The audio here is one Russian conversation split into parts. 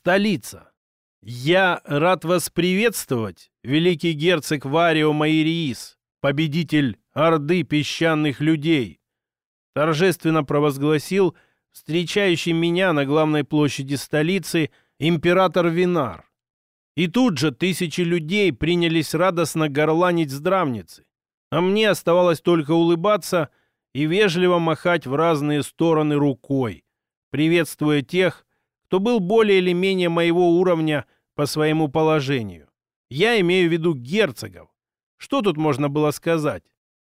Столица. Я рад вас приветствовать, великий герцог Варио Майриис, победитель Орды песчаных людей. Торжественно провозгласил встречающий меня на главной площади столицы император Винар. И тут же тысячи людей принялись радостно горланить здравницы. А мне оставалось только улыбаться и вежливо махать в разные стороны рукой, приветствуя тех, кто был более или менее моего уровня по своему положению. Я имею в виду герцогов. Что тут можно было сказать?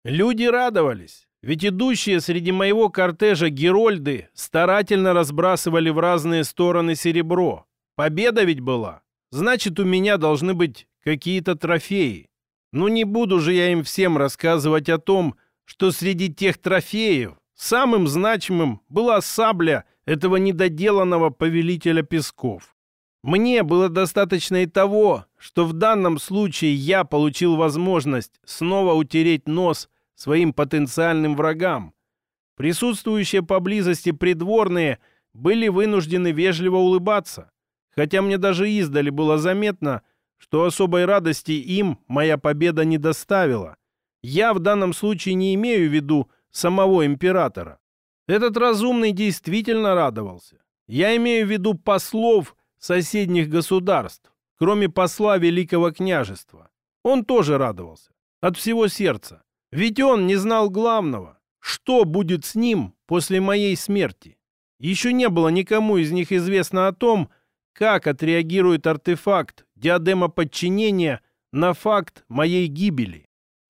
Люди радовались, ведь идущие среди моего кортежа герольды старательно разбрасывали в разные стороны серебро. Победа ведь была. Значит, у меня должны быть какие-то трофеи. Ну не буду же я им всем рассказывать о том, что среди тех трофеев самым значимым была сабля этого недоделанного повелителя песков. Мне было достаточно и того, что в данном случае я получил возможность снова утереть нос своим потенциальным врагам. Присутствующие поблизости придворные были вынуждены вежливо улыбаться, хотя мне даже издали было заметно, что особой радости им моя победа не доставила. Я в данном случае не имею в виду самого императора. Этот разумный действительно радовался. Я имею в виду послов соседних государств, кроме посла Великого княжества. Он тоже радовался. От всего сердца. Ведь он не знал главного. Что будет с ним после моей смерти? Еще не было никому из них известно о том, как отреагирует артефакт диадема подчинения на факт моей гибели.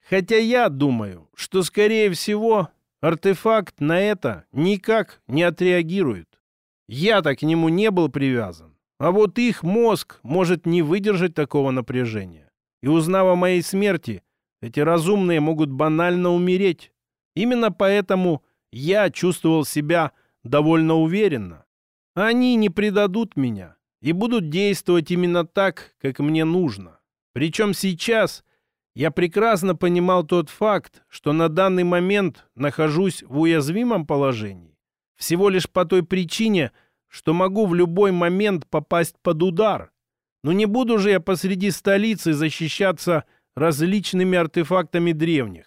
Хотя я думаю, что, скорее всего, Артефакт на это никак не отреагирует. Я-то к нему не был привязан. А вот их мозг может не выдержать такого напряжения. И узнав о моей смерти, эти разумные могут банально умереть. Именно поэтому я чувствовал себя довольно уверенно. Они не предадут меня и будут действовать именно так, как мне нужно. Причем сейчас я прекрасно понимал тот факт, что на данный момент нахожусь в уязвимом положении. Всего лишь по той причине, что могу в любой момент попасть под удар. Но не буду же я посреди столицы защищаться различными артефактами древних.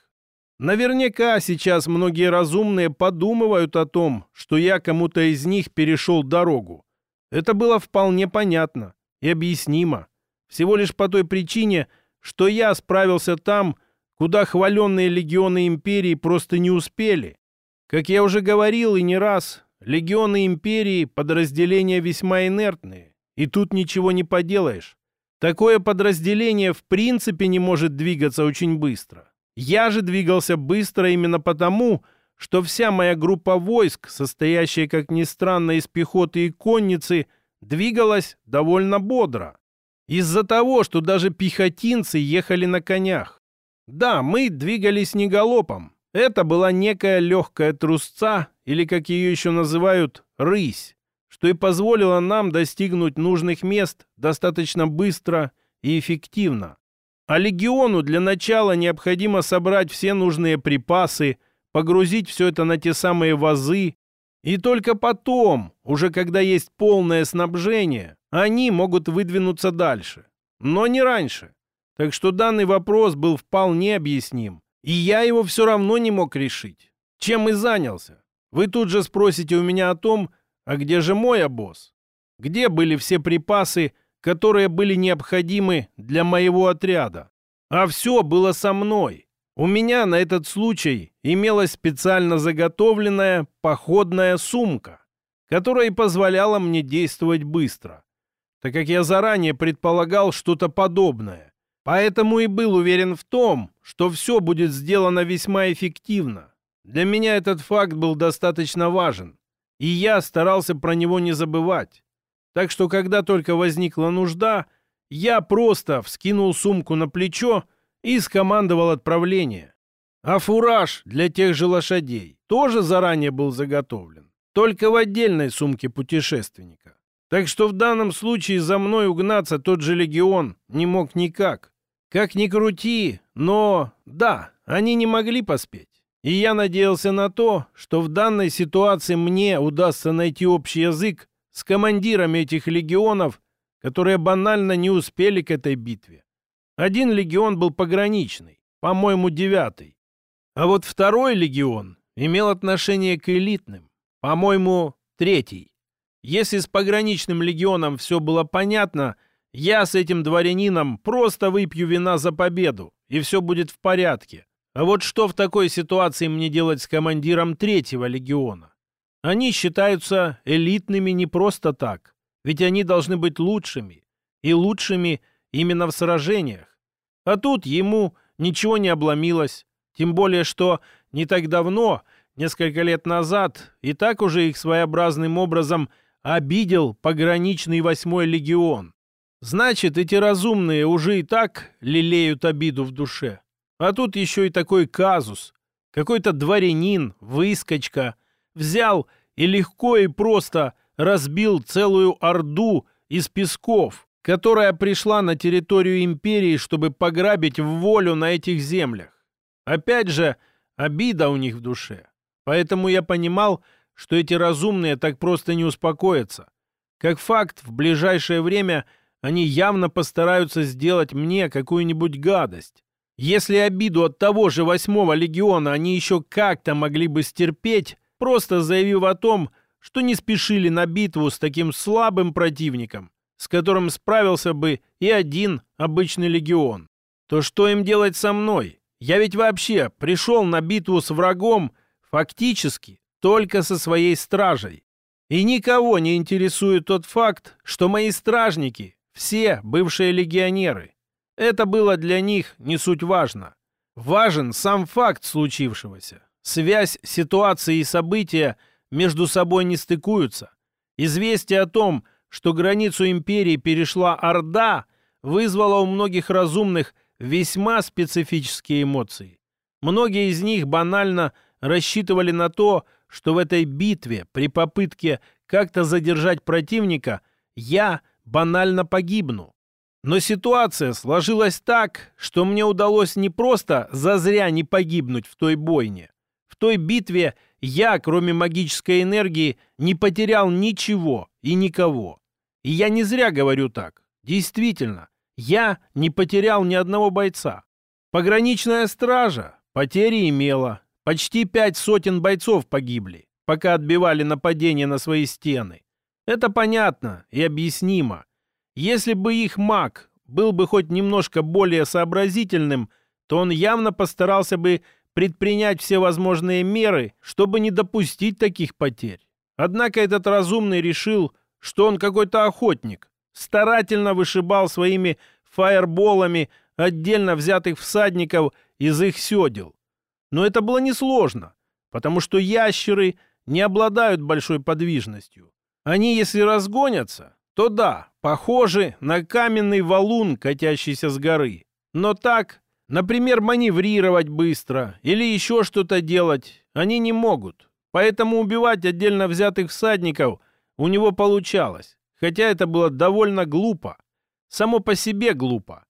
Наверняка сейчас многие разумные подумывают о том, что я кому-то из них перешел дорогу. Это было вполне понятно и объяснимо. Всего лишь по той причине, что я справился там, куда хваленные легионы империи просто не успели. Как я уже говорил и не раз, легионы империи — подразделения весьма инертные, и тут ничего не поделаешь. Такое подразделение в принципе не может двигаться очень быстро. Я же двигался быстро именно потому, что вся моя группа войск, состоящая, как ни странно, из пехоты и конницы, двигалась довольно бодро. Из-за того, что даже пехотинцы ехали на конях. Да, мы двигались не галопом. Это была некая легкая трусца, или, как ее еще называют, рысь, что и позволило нам достигнуть нужных мест достаточно быстро и эффективно. А легиону для начала необходимо собрать все нужные припасы, погрузить все это на те самые вазы, и только потом, уже когда есть полное снабжение, они могут выдвинуться дальше. Но не раньше. Так что данный вопрос был вполне объясним. И я его все равно не мог решить. Чем и занялся. Вы тут же спросите у меня о том, а где же мой обоз? Где были все припасы, которые были необходимы для моего отряда? А все было со мной. У меня на этот случай имелась специально заготовленная походная сумка, которая и позволяла мне действовать быстро так как я заранее предполагал что-то подобное. Поэтому и был уверен в том, что все будет сделано весьма эффективно. Для меня этот факт был достаточно важен, и я старался про него не забывать. Так что, когда только возникла нужда, я просто вскинул сумку на плечо и скомандовал отправление. А фураж для тех же лошадей тоже заранее был заготовлен, только в отдельной сумке путешественника. Так что в данном случае за мной угнаться тот же легион не мог никак. Как ни крути, но да, они не могли поспеть. И я надеялся на то, что в данной ситуации мне удастся найти общий язык с командирами этих легионов, которые банально не успели к этой битве. Один легион был пограничный, по-моему, девятый. А вот второй легион имел отношение к элитным, по-моему, третий. Если с пограничным легионом все было понятно, я с этим дворянином просто выпью вина за победу, и все будет в порядке. А вот что в такой ситуации мне делать с командиром третьего легиона? Они считаются элитными не просто так, ведь они должны быть лучшими, и лучшими именно в сражениях. А тут ему ничего не обломилось, тем более что не так давно, несколько лет назад, и так уже их своеобразным образом обидел пограничный восьмой легион. Значит, эти разумные уже и так лелеют обиду в душе. А тут еще и такой казус. Какой-то дворянин, выскочка, взял и легко и просто разбил целую орду из песков, которая пришла на территорию империи, чтобы пограбить в волю на этих землях. Опять же, обида у них в душе. Поэтому я понимал, что эти разумные так просто не успокоятся. Как факт, в ближайшее время они явно постараются сделать мне какую-нибудь гадость. Если обиду от того же восьмого легиона они еще как-то могли бы стерпеть, просто заявив о том, что не спешили на битву с таким слабым противником, с которым справился бы и один обычный легион, то что им делать со мной? Я ведь вообще пришел на битву с врагом фактически только со своей стражей. И никого не интересует тот факт, что мои стражники все бывшие легионеры. Это было для них не суть важно. Важен сам факт случившегося. Связь ситуации и события между собой не стыкуются. Известие о том, что границу империи перешла Орда, вызвало у многих разумных весьма специфические эмоции. Многие из них банально рассчитывали на то, что в этой битве при попытке как-то задержать противника я банально погибну. Но ситуация сложилась так, что мне удалось не просто зазря не погибнуть в той бойне. В той битве я, кроме магической энергии, не потерял ничего и никого. И я не зря говорю так. Действительно, я не потерял ни одного бойца. Пограничная стража потери имела. Почти пять сотен бойцов погибли, пока отбивали нападение на свои стены. Это понятно и объяснимо. Если бы их маг был бы хоть немножко более сообразительным, то он явно постарался бы предпринять все возможные меры, чтобы не допустить таких потерь. Однако этот разумный решил, что он какой-то охотник, старательно вышибал своими фаерболами отдельно взятых всадников из их седел. Но это было несложно, потому что ящеры не обладают большой подвижностью. Они, если разгонятся, то да, похожи на каменный валун, катящийся с горы. Но так, например, маневрировать быстро или еще что-то делать они не могут. Поэтому убивать отдельно взятых всадников у него получалось хотя это было довольно глупо. Само по себе глупо.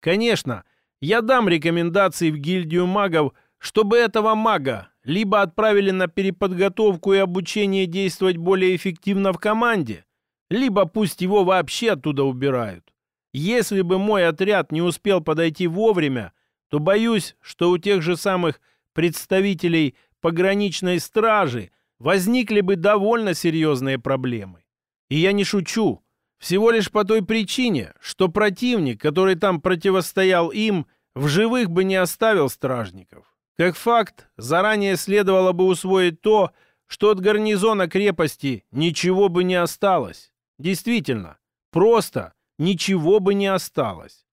Конечно, я дам рекомендации в гильдию магов, чтобы этого мага либо отправили на переподготовку и обучение действовать более эффективно в команде, либо пусть его вообще оттуда убирают. Если бы мой отряд не успел подойти вовремя, то боюсь, что у тех же самых представителей пограничной стражи возникли бы довольно серьезные проблемы. И я не шучу. Всего лишь по той причине, что противник, который там противостоял им, в живых бы не оставил стражников. Как факт, заранее следовало бы усвоить то, что от гарнизона крепости ничего бы не осталось. Действительно, просто ничего бы не осталось.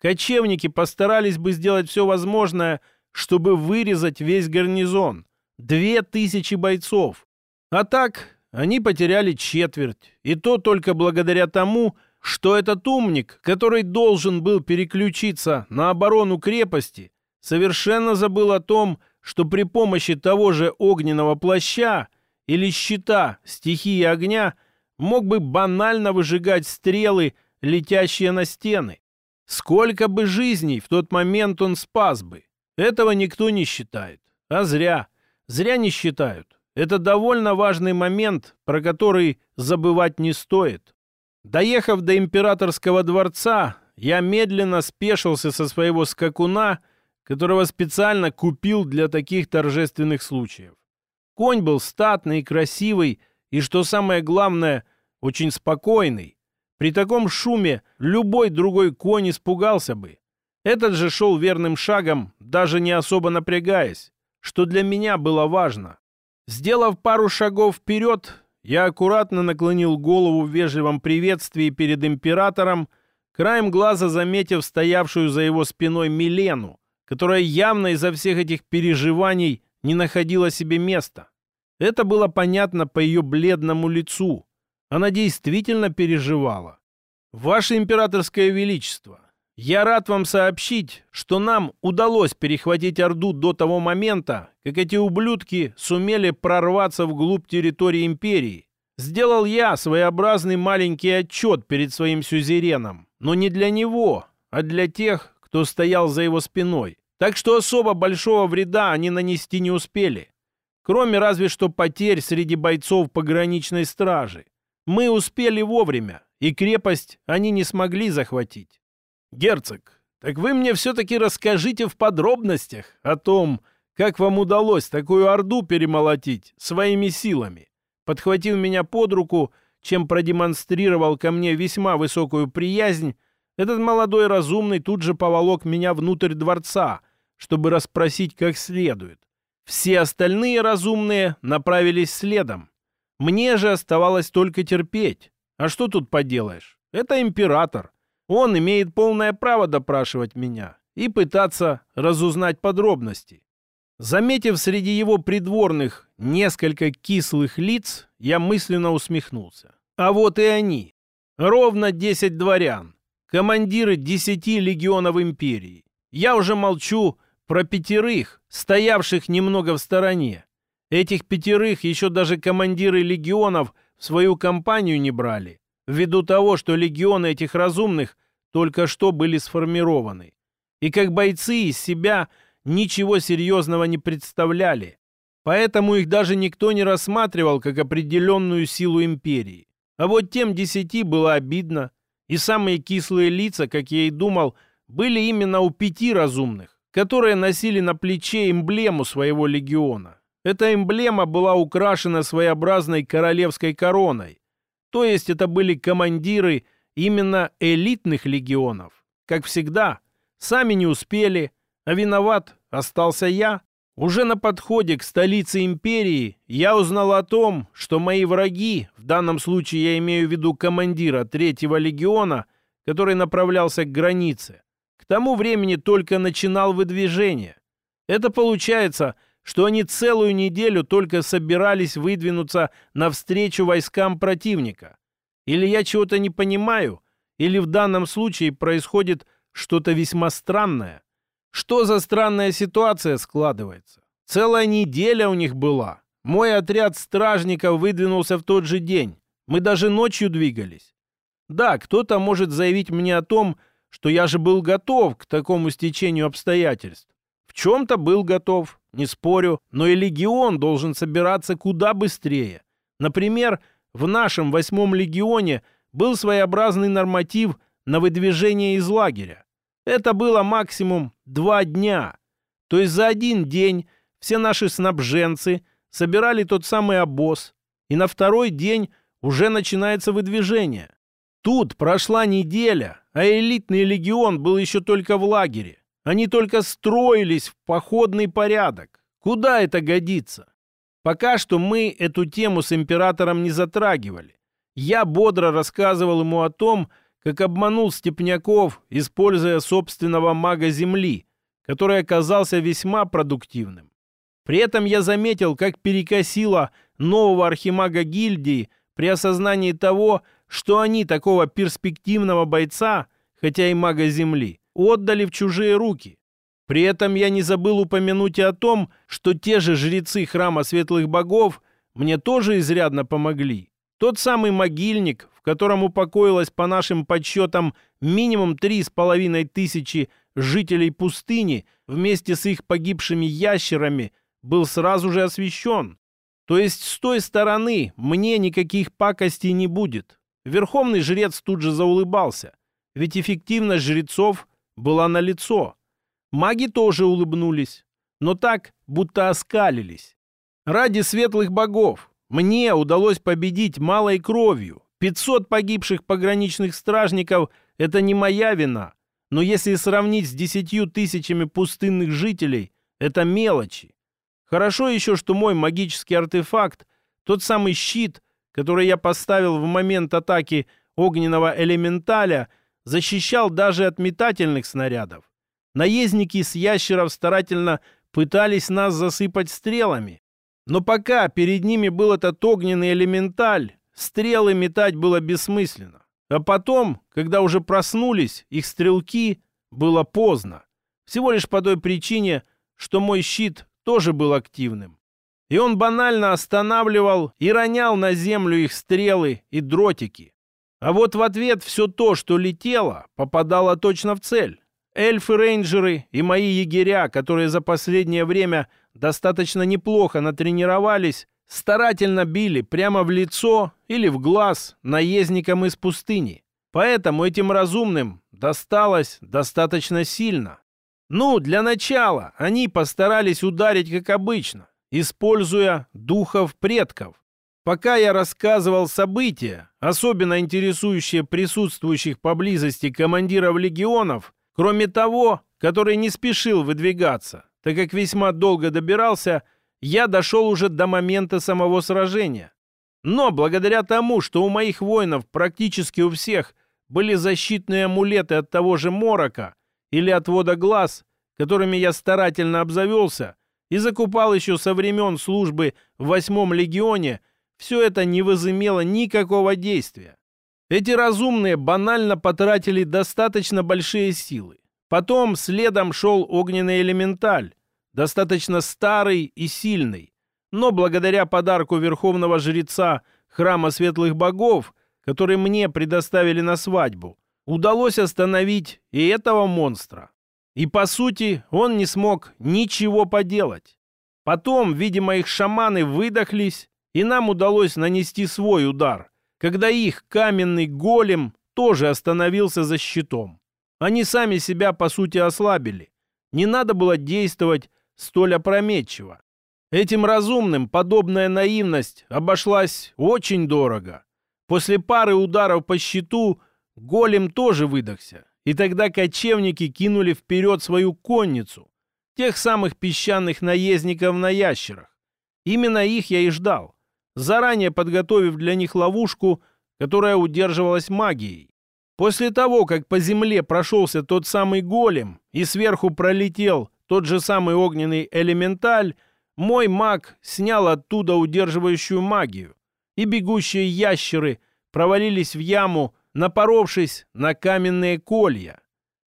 Кочевники постарались бы сделать все возможное, чтобы вырезать весь гарнизон. Две тысячи бойцов. А так, они потеряли четверть, и то только благодаря тому, что этот умник, который должен был переключиться на оборону крепости, совершенно забыл о том, что при помощи того же огненного плаща или щита стихии огня мог бы банально выжигать стрелы, летящие на стены. Сколько бы жизней в тот момент он спас бы. Этого никто не считает. А зря. Зря не считают. это довольно важный момент, про который забывать не стоит. Доехав до императорского дворца, я медленно спешился со своего скакуна, которого специально купил для таких торжественных случаев. Конь был статный, красивый и, что самое главное, очень спокойный. При таком шуме любой другой конь испугался бы. Этот же шел верным шагом, даже не особо напрягаясь, что для меня было важно. Сделав пару шагов вперед, я аккуратно наклонил голову в вежливом приветствии перед императором, краем глаза заметив стоявшую за его спиной Милену, которая явно из-за всех этих переживаний не находила себе места. Это было понятно по ее бледному лицу. Она действительно переживала. «Ваше императорское величество, я рад вам сообщить, что нам удалось перехватить Орду до того момента, как эти ублюдки сумели прорваться вглубь территории империи. Сделал я своеобразный маленький отчет перед своим сюзереном, но не для него, а для тех, кто стоял за его спиной. Так что особо большого вреда они нанести не успели. Кроме разве что потерь среди бойцов пограничной стражи. Мы успели вовремя, и крепость они не смогли захватить. «Герцог, так вы мне все-таки расскажите в подробностях о том, как вам удалось такую орду перемолотить своими силами». Подхватив меня под руку, чем продемонстрировал ко мне весьма высокую приязнь, этот молодой разумный тут же поволок меня внутрь дворца, чтобы расспросить как следует. Все остальные разумные направились следом. Мне же оставалось только терпеть. А что тут поделаешь? Это император. Он имеет полное право допрашивать меня и пытаться разузнать подробности. Заметив среди его придворных несколько кислых лиц, я мысленно усмехнулся. А вот и они. Ровно десять дворян. Командиры десяти легионов империи. Я уже молчу про пятерых, стоявших немного в стороне. Этих пятерых еще даже командиры легионов в свою компанию не брали ввиду того, что легионы этих разумных только что были сформированы. И как бойцы из себя ничего серьезного не представляли. Поэтому их даже никто не рассматривал как определенную силу империи. А вот тем десяти было обидно. И самые кислые лица, как я и думал, были именно у пяти разумных, которые носили на плече эмблему своего легиона. Эта эмблема была украшена своеобразной королевской короной, то есть это были командиры именно элитных легионов. Как всегда, сами не успели, а виноват остался я. Уже на подходе к столице империи я узнал о том, что мои враги, в данном случае я имею в виду командира третьего легиона, который направлялся к границе, к тому времени только начинал выдвижение. Это получается – что они целую неделю только собирались выдвинуться навстречу войскам противника. Или я чего-то не понимаю, или в данном случае происходит что-то весьма странное. Что за странная ситуация складывается? Целая неделя у них была. Мой отряд стражников выдвинулся в тот же день. Мы даже ночью двигались. Да, кто-то может заявить мне о том, что я же был готов к такому стечению обстоятельств. В чем-то был готов, не спорю, но и легион должен собираться куда быстрее. Например, в нашем восьмом легионе был своеобразный норматив на выдвижение из лагеря. Это было максимум два дня. То есть за один день все наши снабженцы собирали тот самый обоз, и на второй день уже начинается выдвижение. Тут прошла неделя, а элитный легион был еще только в лагере. Они только строились в походный порядок. Куда это годится? Пока что мы эту тему с императором не затрагивали. Я бодро рассказывал ему о том, как обманул Степняков, используя собственного мага Земли, который оказался весьма продуктивным. При этом я заметил, как перекосило нового архимага гильдии при осознании того, что они такого перспективного бойца, хотя и мага Земли, отдали в чужие руки. При этом я не забыл упомянуть и о том, что те же жрецы храма светлых богов мне тоже изрядно помогли. Тот самый могильник, в котором упокоилось по нашим подсчетам минимум три с половиной тысячи жителей пустыни вместе с их погибшими ящерами, был сразу же освящен. То есть с той стороны мне никаких пакостей не будет. Верховный жрец тут же заулыбался, ведь эффективность жрецов была налицо. Маги тоже улыбнулись, но так, будто оскалились. Ради светлых богов мне удалось победить малой кровью. 500 погибших пограничных стражников – это не моя вина. Но если сравнить с десятью тысячами пустынных жителей, это мелочи. Хорошо еще, что мой магический артефакт, тот самый щит, который я поставил в момент атаки огненного элементаля, защищал даже от метательных снарядов. Наездники с ящеров старательно пытались нас засыпать стрелами. Но пока перед ними был этот огненный элементаль, стрелы метать было бессмысленно. А потом, когда уже проснулись их стрелки, было поздно. Всего лишь по той причине, что мой щит тоже был активным. И он банально останавливал и ронял на землю их стрелы и дротики. А вот в ответ все то, что летело, попадало точно в цель. Эльфы-рейнджеры и мои егеря, которые за последнее время достаточно неплохо натренировались, старательно били прямо в лицо или в глаз наездникам из пустыни. Поэтому этим разумным досталось достаточно сильно. Ну, для начала они постарались ударить, как обычно, используя духов предков. Пока я рассказывал события, особенно интересующие присутствующих поблизости командиров легионов, кроме того, который не спешил выдвигаться, так как весьма долго добирался, я дошел уже до момента самого сражения. Но благодаря тому, что у моих воинов практически у всех были защитные амулеты от того же морока, или отвода глаз, которыми я старательно обзавелся и закупал еще со времен службы в восьмом легионе, все это не возымело никакого действия. Эти разумные банально потратили достаточно большие силы. Потом следом шел огненный элементаль, достаточно старый и сильный, но благодаря подарку верховного жреца храма светлых богов, который мне предоставили на свадьбу, удалось остановить и этого монстра. И, по сути, он не смог ничего поделать. Потом, видимо, их шаманы выдохлись, и нам удалось нанести свой удар, когда их каменный голем тоже остановился за щитом. Они сами себя, по сути, ослабили. Не надо было действовать столь опрометчиво. Этим разумным подобная наивность обошлась очень дорого. После пары ударов по щиту голем тоже выдохся. И тогда кочевники кинули вперед свою конницу, тех самых песчаных наездников на ящерах. Именно их я и ждал, заранее подготовив для них ловушку, которая удерживалась магией. После того, как по земле прошелся тот самый голем и сверху пролетел тот же самый огненный элементаль, мой маг снял оттуда удерживающую магию, и бегущие ящеры провалились в яму, напоровшись на каменные колья.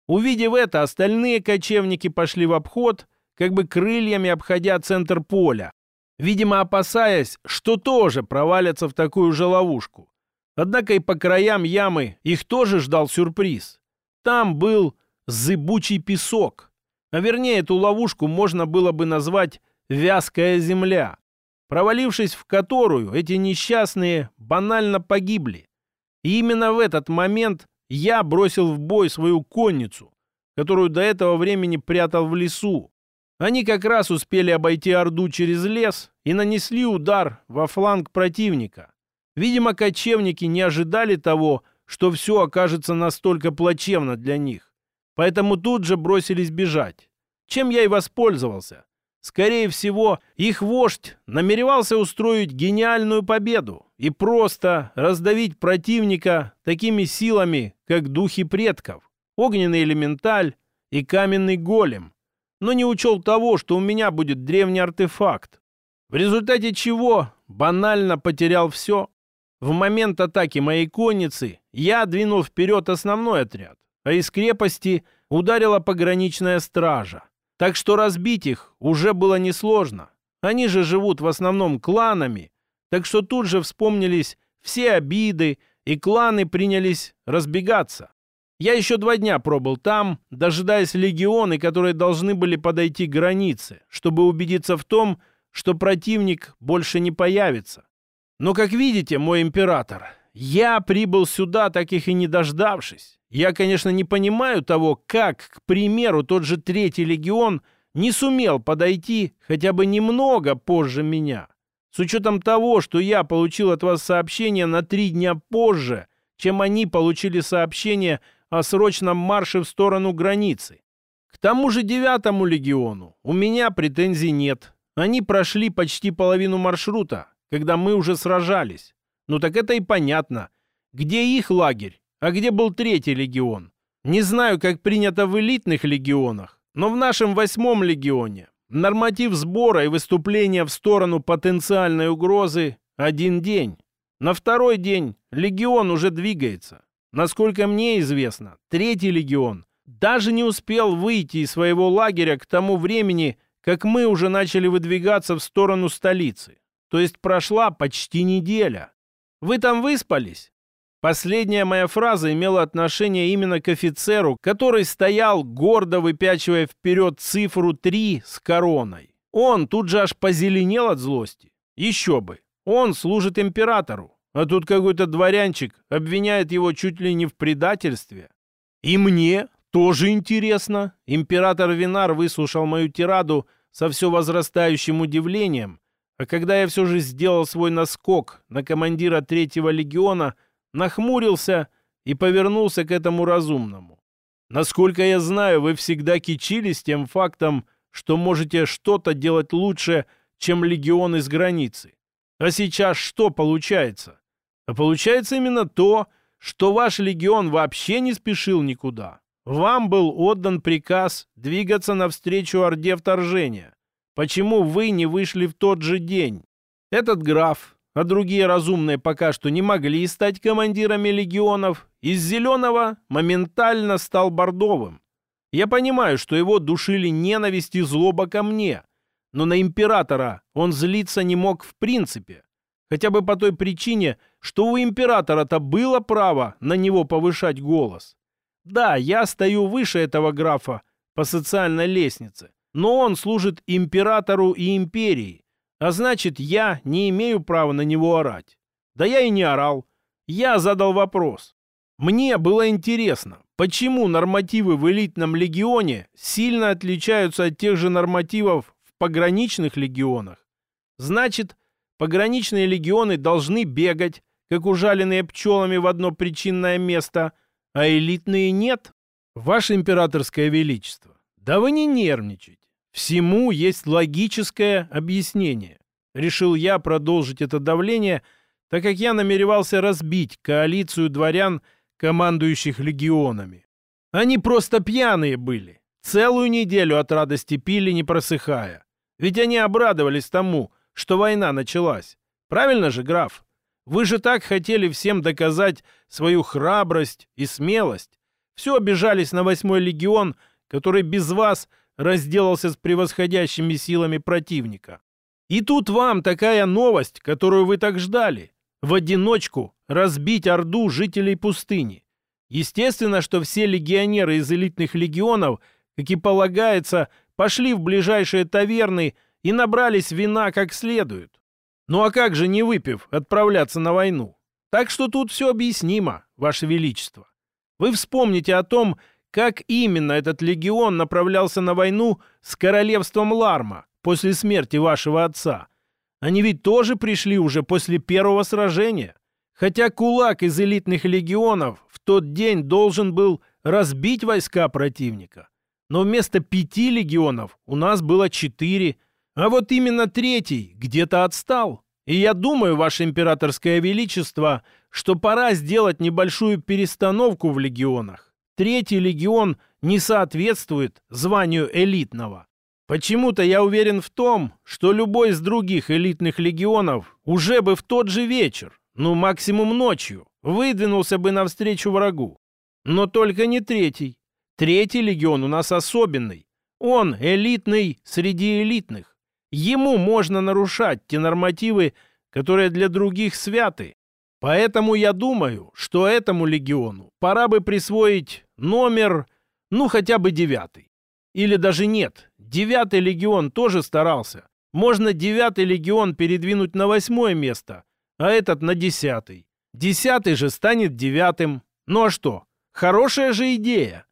Увидев это, остальные кочевники пошли в обход, как бы крыльями обходя центр поля, видимо, опасаясь, что тоже провалятся в такую же ловушку. Однако и по краям ямы их тоже ждал сюрприз. Там был зыбучий песок. А вернее, эту ловушку можно было бы назвать «вязкая земля», провалившись в которую эти несчастные банально погибли. И именно в этот момент я бросил в бой свою конницу, которую до этого времени прятал в лесу. Они как раз успели обойти Орду через лес и нанесли удар во фланг противника. Видимо, кочевники не ожидали того, что все окажется настолько плачевно для них. Поэтому тут же бросились бежать. Чем я и воспользовался. Скорее всего, их вождь намеревался устроить гениальную победу и просто раздавить противника такими силами, как духи предков, огненный элементаль и каменный голем, но не учел того, что у меня будет древний артефакт, в результате чего банально потерял все. В момент атаки моей конницы я двинул вперед основной отряд, а из крепости ударила пограничная стража. Так что разбить их уже было несложно. Они же живут в основном кланами, так что тут же вспомнились все обиды, и кланы принялись разбегаться. Я еще два дня пробыл там, дожидаясь легионы, которые должны были подойти к границе, чтобы убедиться в том, что противник больше не появится. Но, как видите, мой император, я прибыл сюда, так их и не дождавшись. Я, конечно, не понимаю того, как, к примеру, тот же Третий легион не сумел подойти хотя бы немного позже меня. С учетом того, что я получил от вас сообщение на три дня позже, чем они получили сообщение о срочном марше в сторону границы. К тому же девятому легиону у меня претензий нет. Они прошли почти половину маршрута, когда мы уже сражались. Ну так это и понятно. Где их лагерь, а где был третий легион? Не знаю, как принято в элитных легионах, но в нашем восьмом легионе норматив сбора и выступления в сторону потенциальной угрозы один день. На второй день легион уже двигается. Насколько мне известно, третий легион даже не успел выйти из своего лагеря к тому времени, как мы уже начали выдвигаться в сторону столицы. То есть прошла почти неделя. Вы там выспались? Последняя моя фраза имела отношение именно к офицеру, который стоял, гордо выпячивая вперед цифру 3 с короной. Он тут же аж позеленел от злости. Еще бы. Он служит императору, а тут какой-то дворянчик обвиняет его чуть ли не в предательстве. И мне тоже интересно. Император Винар выслушал мою тираду со все возрастающим удивлением, а когда я все же сделал свой наскок на командира третьего легиона, нахмурился и повернулся к этому разумному. Насколько я знаю, вы всегда кичились тем фактом, что можете что-то делать лучше, чем легион из границы. А сейчас что получается? А получается именно то, что ваш легион вообще не спешил никуда. Вам был отдан приказ двигаться навстречу Орде вторжения. Почему вы не вышли в тот же день? Этот граф, а другие разумные пока что не могли стать командирами легионов, из зеленого моментально стал бордовым. Я понимаю, что его душили ненависть и злоба ко мне, но на императора он злиться не мог в принципе. Хотя бы по той причине, что у императора-то было право на него повышать голос. Да, я стою выше этого графа по социальной лестнице, но он служит императору и империи, а значит, я не имею права на него орать. Да я и не орал. Я задал вопрос. Мне было интересно, почему нормативы в элитном легионе сильно отличаются от тех же нормативов пограничных легионах. Значит, пограничные легионы должны бегать, как ужаленные пчелами в одно причинное место, а элитные нет. Ваше императорское величество, да вы не нервничайте. Всему есть логическое объяснение. Решил я продолжить это давление, так как я намеревался разбить коалицию дворян, командующих легионами. Они просто пьяные были. Целую неделю от радости пили, не просыхая. Ведь они обрадовались тому, что война началась. Правильно же, граф? Вы же так хотели всем доказать свою храбрость и смелость. Все обижались на восьмой легион, который без вас разделался с превосходящими силами противника. И тут вам такая новость, которую вы так ждали. В одиночку разбить орду жителей пустыни. Естественно, что все легионеры из элитных легионов, как и полагается, пошли в ближайшие таверны и набрались вина как следует. Ну а как же, не выпив, отправляться на войну? Так что тут все объяснимо, Ваше Величество. Вы вспомните о том, как именно этот легион направлялся на войну с королевством Ларма после смерти вашего отца. Они ведь тоже пришли уже после первого сражения. Хотя кулак из элитных легионов в тот день должен был разбить войска противника но вместо пяти легионов у нас было четыре, а вот именно третий где-то отстал. И я думаю, Ваше Императорское Величество, что пора сделать небольшую перестановку в легионах. Третий легион не соответствует званию элитного. Почему-то я уверен в том, что любой из других элитных легионов уже бы в тот же вечер, ну максимум ночью, выдвинулся бы навстречу врагу. Но только не третий. Третий легион у нас особенный. Он элитный среди элитных. Ему можно нарушать те нормативы, которые для других святы. Поэтому я думаю, что этому легиону пора бы присвоить номер, ну, хотя бы девятый. Или даже нет, девятый легион тоже старался, Можно девятый легион передвинуть на восьмое место, а этот на десятый. Десятый же станет девятым. Ну а что? Хорошая же идея.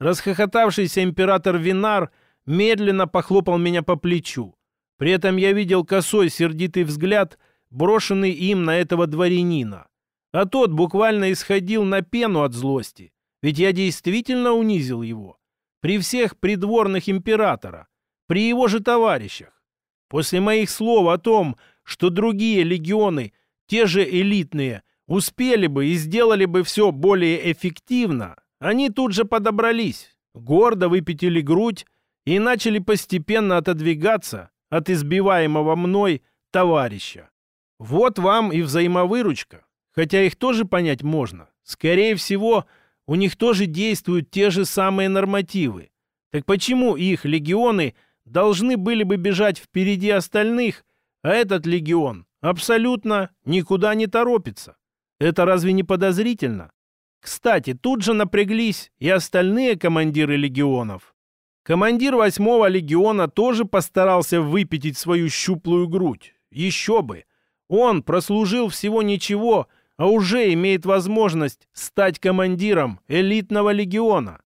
Расхохотавшийся император Винар медленно похлопал меня по плечу. При этом я видел косой сердитый взгляд, брошенный им на этого дворянина. А тот буквально исходил на пену от злости. Ведь я действительно унизил его. При всех придворных императора. При его же товарищах. После моих слов о том, что другие легионы, те же элитные, успели бы и сделали бы все более эффективно, они тут же подобрались, гордо выпятили грудь и начали постепенно отодвигаться от избиваемого мной товарища. Вот вам и взаимовыручка. Хотя их тоже понять можно. Скорее всего, у них тоже действуют те же самые нормативы. Так почему их легионы должны были бы бежать впереди остальных, а этот легион абсолютно никуда не торопится? Это разве не подозрительно? Кстати, тут же напряглись и остальные командиры легионов. Командир восьмого легиона тоже постарался выпятить свою щуплую грудь. Еще бы! Он прослужил всего ничего, а уже имеет возможность стать командиром элитного легиона.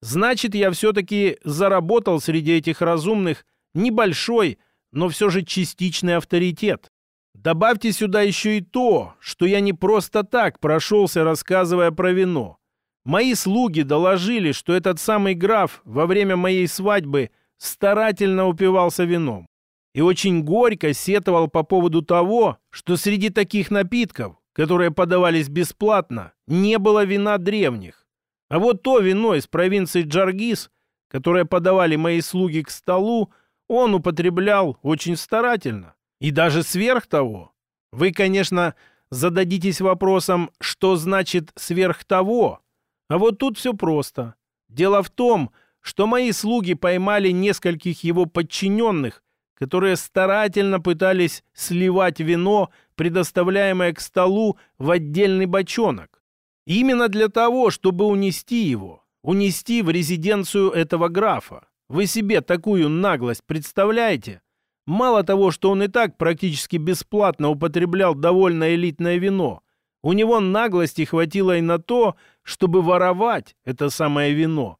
Значит, я все-таки заработал среди этих разумных небольшой, но все же частичный авторитет. Добавьте сюда еще и то, что я не просто так прошелся, рассказывая про вино. Мои слуги доложили, что этот самый граф во время моей свадьбы старательно упивался вином и очень горько сетовал по поводу того, что среди таких напитков, которые подавались бесплатно, не было вина древних. А вот то вино из провинции Джаргис, которое подавали мои слуги к столу, он употреблял очень старательно. И даже сверх того. Вы, конечно, зададитесь вопросом, что значит «сверх того». А вот тут все просто. Дело в том, что мои слуги поймали нескольких его подчиненных, которые старательно пытались сливать вино, предоставляемое к столу, в отдельный бочонок. Именно для того, чтобы унести его, унести в резиденцию этого графа. Вы себе такую наглость представляете? Мало того, что он и так практически бесплатно употреблял довольно элитное вино, у него наглости хватило и на то, чтобы воровать это самое вино.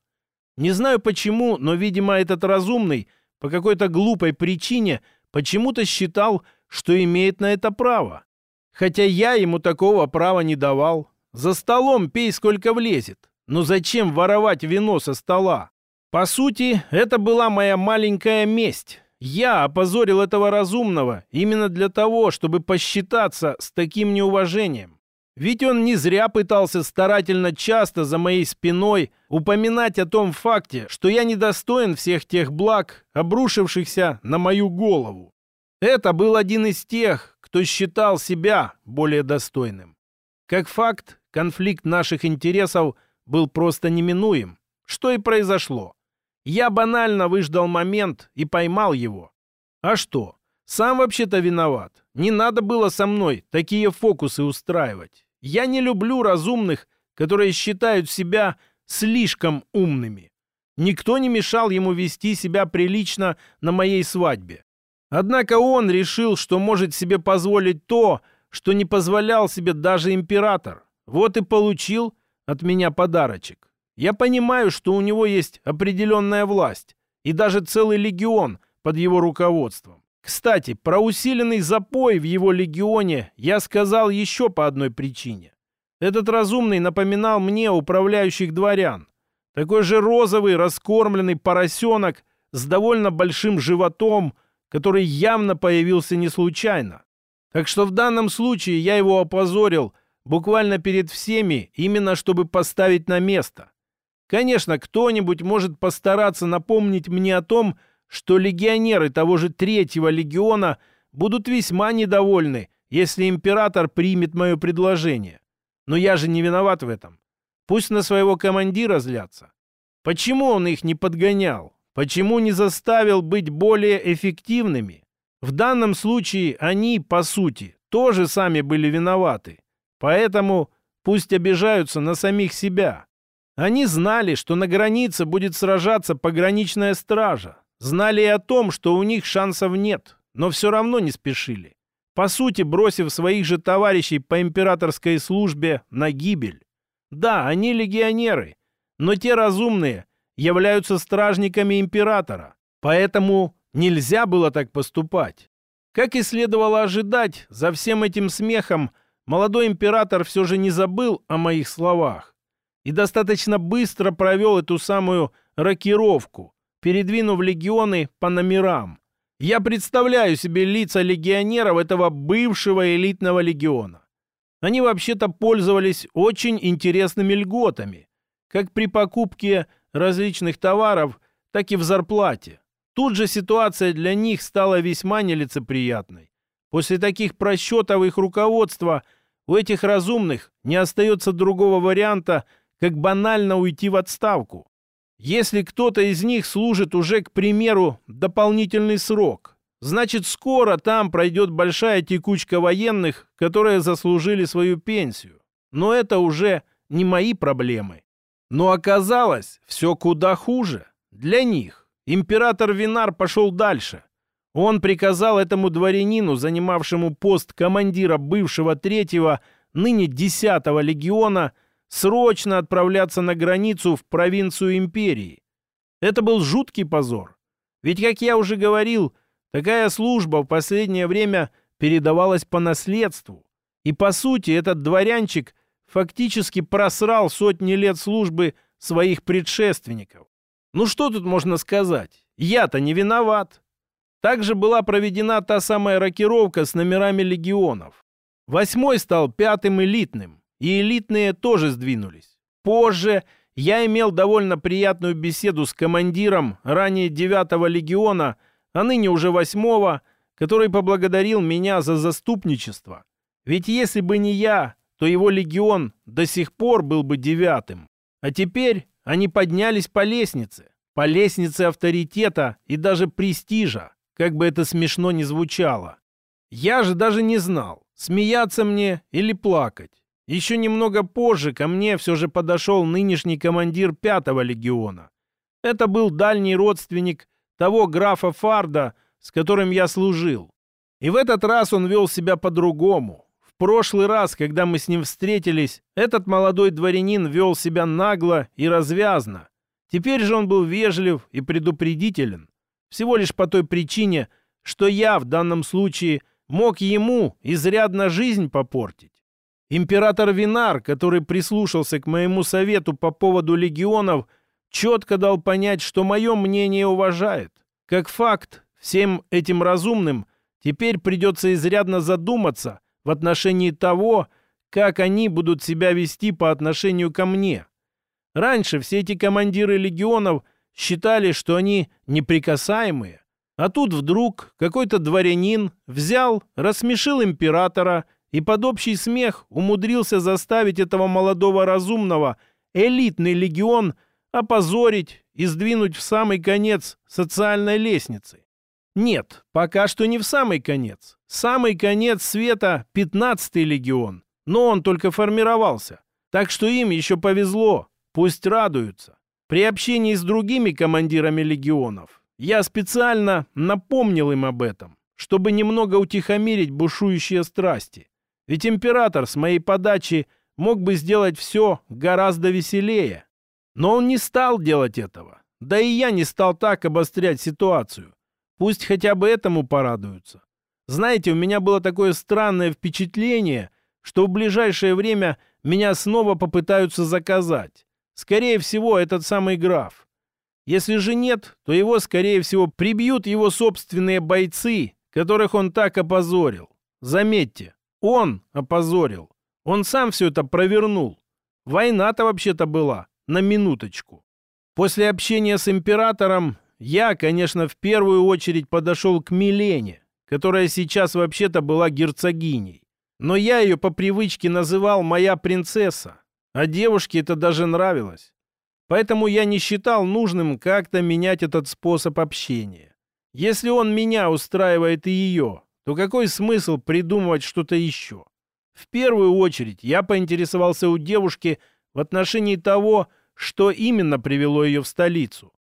Не знаю почему, но, видимо, этот разумный по какой-то глупой причине почему-то считал, что имеет на это право. Хотя я ему такого права не давал. За столом пей сколько влезет. Но зачем воровать вино со стола? По сути, это была моя маленькая месть. Я опозорил этого разумного именно для того, чтобы посчитаться с таким неуважением. Ведь он не зря пытался старательно часто за моей спиной упоминать о том факте, что я недостоин всех тех благ, обрушившихся на мою голову. Это был один из тех, кто считал себя более достойным. Как факт, конфликт наших интересов был просто неминуем, что и произошло. Я банально выждал момент и поймал его. А что? Сам вообще-то виноват. Не надо было со мной такие фокусы устраивать. Я не люблю разумных, которые считают себя слишком умными. Никто не мешал ему вести себя прилично на моей свадьбе. Однако он решил, что может себе позволить то, что не позволял себе даже император. Вот и получил от меня подарочек. Я понимаю, что у него есть определенная власть и даже целый легион под его руководством. Кстати, про усиленный запой в его легионе я сказал еще по одной причине. Этот разумный напоминал мне управляющих дворян. Такой же розовый, раскормленный поросенок с довольно большим животом, который явно появился не случайно. Так что в данном случае я его опозорил буквально перед всеми, именно чтобы поставить на место. Конечно, кто-нибудь может постараться напомнить мне о том, что легионеры того же третьего легиона будут весьма недовольны, если император примет мое предложение. Но я же не виноват в этом. Пусть на своего командира злятся. Почему он их не подгонял? Почему не заставил быть более эффективными? В данном случае они, по сути, тоже сами были виноваты. Поэтому пусть обижаются на самих себя. Они знали, что на границе будет сражаться пограничная стража. Знали и о том, что у них шансов нет. но все равно не спешили. По сути, бросив своих же товарищей по императорской службе на гибель. Да, они легионеры, но те разумные являются стражниками императора, поэтому нельзя было так поступать. Как и следовало ожидать, за всем этим смехом молодой император все же не забыл о моих словах и достаточно быстро провел эту самую рокировку, передвинув легионы по номерам. Я представляю себе лица легионеров этого бывшего элитного легиона. Они вообще-то пользовались очень интересными льготами, как при покупке различных товаров, так и в зарплате. Тут же ситуация для них стала весьма нелицеприятной. После таких просчетов их руководства у этих разумных не остается другого варианта, как банально уйти в отставку. Если кто-то из них служит уже, к примеру, дополнительный срок, значит скоро там пройдет большая текучка военных, которые заслужили свою пенсию. Но это уже не мои проблемы. Но оказалось все куда хуже для них. Император Винар пошел дальше. Он приказал этому дворянину, занимавшему пост командира бывшего третьего, ныне десятого легиона, срочно отправляться на границу в провинцию империи. Это был жуткий позор. Ведь, как я уже говорил, такая служба в последнее время передавалась по наследству. И, по сути, этот дворянчик фактически просрал сотни лет службы своих предшественников. Ну что тут можно сказать? Я-то не виноват. Также была проведена та самая рокировка с номерами легионов. Восьмой стал пятым элитным, и элитные тоже сдвинулись. Позже я имел довольно приятную беседу с командиром ранее девятого легиона, а ныне уже восьмого, который поблагодарил меня за заступничество. Ведь если бы не я, то его легион до сих пор был бы девятым. А теперь они поднялись по лестнице, по лестнице авторитета и даже престижа, как бы это смешно ни звучало. Я же даже не знал, смеяться мне или плакать. Еще немного позже ко мне все же подошел нынешний командир пятого легиона. Это был дальний родственник того графа Фарда, с которым я служил. И в этот раз он вел себя по-другому прошлый раз, когда мы с ним встретились, этот молодой дворянин вел себя нагло и развязно. Теперь же он был вежлив и предупредителен. Всего лишь по той причине, что я в данном случае мог ему изрядно жизнь попортить. Император Винар, который прислушался к моему совету по поводу легионов, четко дал понять, что мое мнение уважает. Как факт, всем этим разумным теперь придется изрядно задуматься – в отношении того, как они будут себя вести по отношению ко мне. Раньше все эти командиры легионов считали, что они неприкасаемые, а тут вдруг какой-то дворянин взял, рассмешил императора и под общий смех умудрился заставить этого молодого разумного элитный легион опозорить и сдвинуть в самый конец социальной лестницы. Нет, пока что не в самый конец. Самый конец света — 15-й легион. Но он только формировался. Так что им еще повезло. Пусть радуются. При общении с другими командирами легионов я специально напомнил им об этом, чтобы немного утихомирить бушующие страсти. Ведь император с моей подачи мог бы сделать все гораздо веселее. Но он не стал делать этого. Да и я не стал так обострять ситуацию. Пусть хотя бы этому порадуются. Знаете, у меня было такое странное впечатление, что в ближайшее время меня снова попытаются заказать. Скорее всего, этот самый граф. Если же нет, то его, скорее всего, прибьют его собственные бойцы, которых он так опозорил. Заметьте, он опозорил. Он сам все это провернул. Война-то вообще-то была, на минуточку. После общения с императором я, конечно, в первую очередь подошел к Милене, которая сейчас вообще-то была герцогиней. Но я ее по привычке называл «моя принцесса», а девушке это даже нравилось. Поэтому я не считал нужным как-то менять этот способ общения. Если он меня устраивает и ее, то какой смысл придумывать что-то еще? В первую очередь я поинтересовался у девушки в отношении того, что именно привело ее в столицу.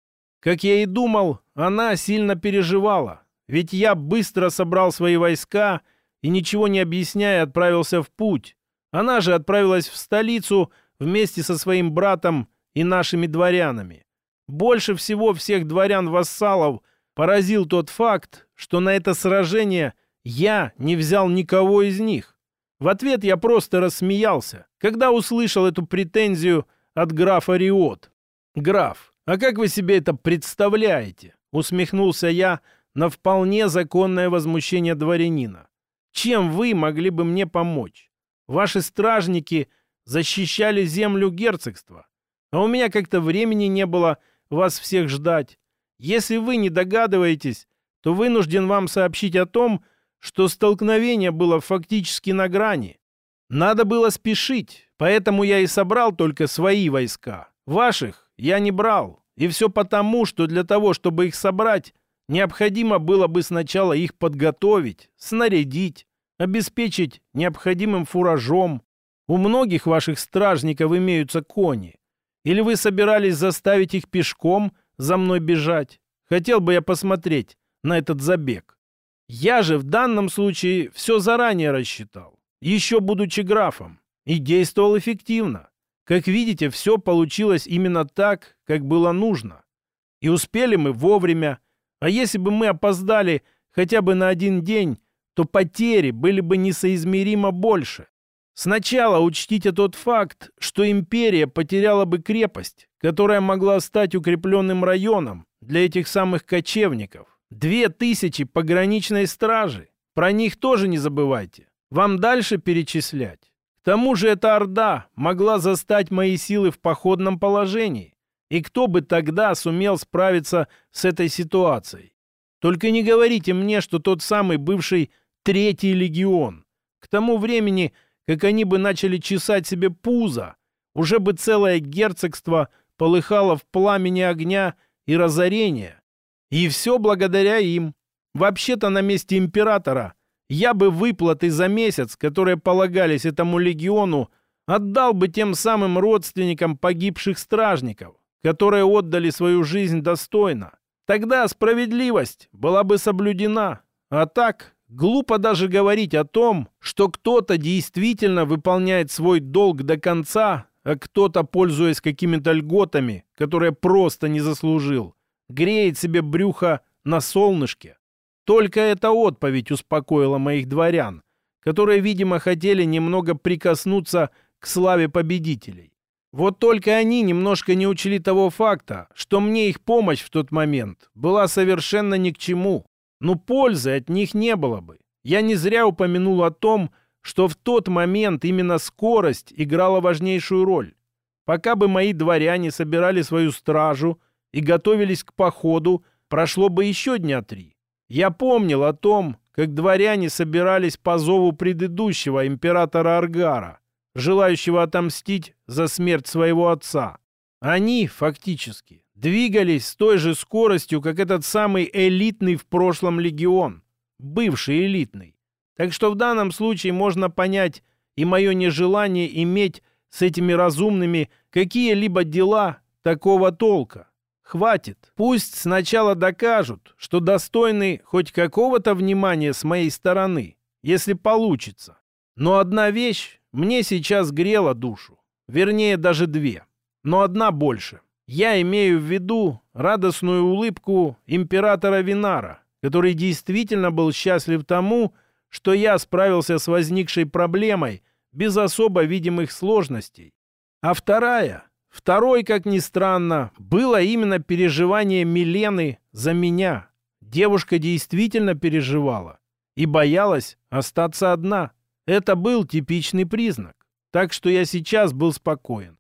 Как я и думал, она сильно переживала. ведь я быстро собрал свои войска и, ничего не объясняя, отправился в путь. Она же отправилась в столицу вместе со своим братом и нашими дворянами. Больше всего всех дворян-вассалов поразил тот факт, что на это сражение я не взял никого из них. В ответ я просто рассмеялся, когда услышал эту претензию от графа Риот. «Граф, а как вы себе это представляете?» Усмехнулся я на вполне законное возмущение дворянина. «Чем вы могли бы мне помочь? Ваши стражники защищали землю герцогства, а у меня как-то времени не было вас всех ждать. Если вы не догадываетесь, то вынужден вам сообщить о том, что столкновение было фактически на грани. Надо было спешить, поэтому я и собрал только свои войска. Ваших я не брал. И все потому, что для того, чтобы их собрать, необходимо было бы сначала их подготовить, снарядить, обеспечить необходимым фуражом. У многих ваших стражников имеются кони. Или вы собирались заставить их пешком за мной бежать? Хотел бы я посмотреть на этот забег. Я же в данном случае все заранее рассчитал, еще будучи графом, и действовал эффективно. Как видите, все получилось именно так, как было нужно. И успели мы вовремя. А если бы мы опоздали хотя бы на один день, то потери были бы несоизмеримо больше. Сначала учтите тот факт, что империя потеряла бы крепость, которая могла стать укрепленным районом для этих самых кочевников. Две тысячи пограничной стражи. Про них тоже не забывайте. Вам дальше перечислять. К тому же эта Орда могла застать мои силы в походном положении. И кто бы тогда сумел справиться с этой ситуацией? Только не говорите мне, что тот самый бывший Третий легион. К тому времени, как они бы начали чесать себе пузо, уже бы целое герцогство полыхало в пламени огня и разорения. И все благодаря им. Вообще-то на месте императора я бы выплаты за месяц, которые полагались этому легиону, отдал бы тем самым родственникам погибших стражников, которые отдали свою жизнь достойно. Тогда справедливость была бы соблюдена. А так, глупо даже говорить о том, что кто-то действительно выполняет свой долг до конца, а кто-то, пользуясь какими-то льготами, которые просто не заслужил, греет себе брюхо на солнышке. Только эта отповедь успокоила моих дворян, которые, видимо, хотели немного прикоснуться к славе победителей. Вот только они немножко не учли того факта, что мне их помощь в тот момент была совершенно ни к чему. Но пользы от них не было бы. Я не зря упомянул о том, что в тот момент именно скорость играла важнейшую роль. Пока бы мои дворяне собирали свою стражу и готовились к походу, прошло бы еще дня три. Я помнил о том, как дворяне собирались по зову предыдущего императора Аргара, желающего отомстить за смерть своего отца. Они, фактически, двигались с той же скоростью, как этот самый элитный в прошлом легион, бывший элитный. Так что в данном случае можно понять и мое нежелание иметь с этими разумными какие-либо дела такого толка. Хватит. Пусть сначала докажут, что достойны хоть какого-то внимания с моей стороны, если получится. Но одна вещь мне сейчас грела душу. Вернее, даже две. Но одна больше. Я имею в виду радостную улыбку императора Винара, который действительно был счастлив тому, что я справился с возникшей проблемой без особо видимых сложностей. А вторая Второй, как ни странно, было именно переживание Милены за меня. Девушка действительно переживала и боялась остаться одна. Это был типичный признак. Так что я сейчас был спокоен.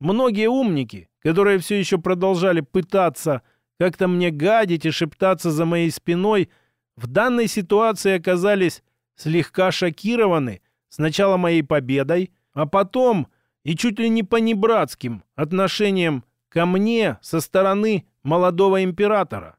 Многие умники, которые все еще продолжали пытаться как-то мне гадить и шептаться за моей спиной, в данной ситуации оказались слегка шокированы сначала моей победой, а потом и чуть ли не понебратским отношением ко мне со стороны молодого императора.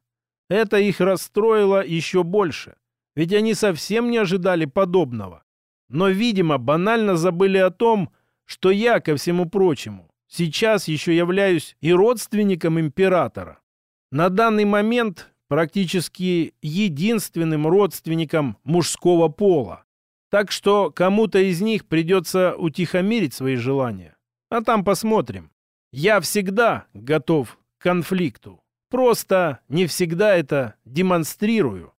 Это их расстроило еще больше, ведь они совсем не ожидали подобного. Но, видимо, банально забыли о том, что я, ко всему прочему, сейчас еще являюсь и родственником императора. На данный момент практически единственным родственником мужского пола. Так что кому-то из них придется утихомирить свои желания. А там посмотрим. Я всегда готов к конфликту. Просто не всегда это демонстрирую.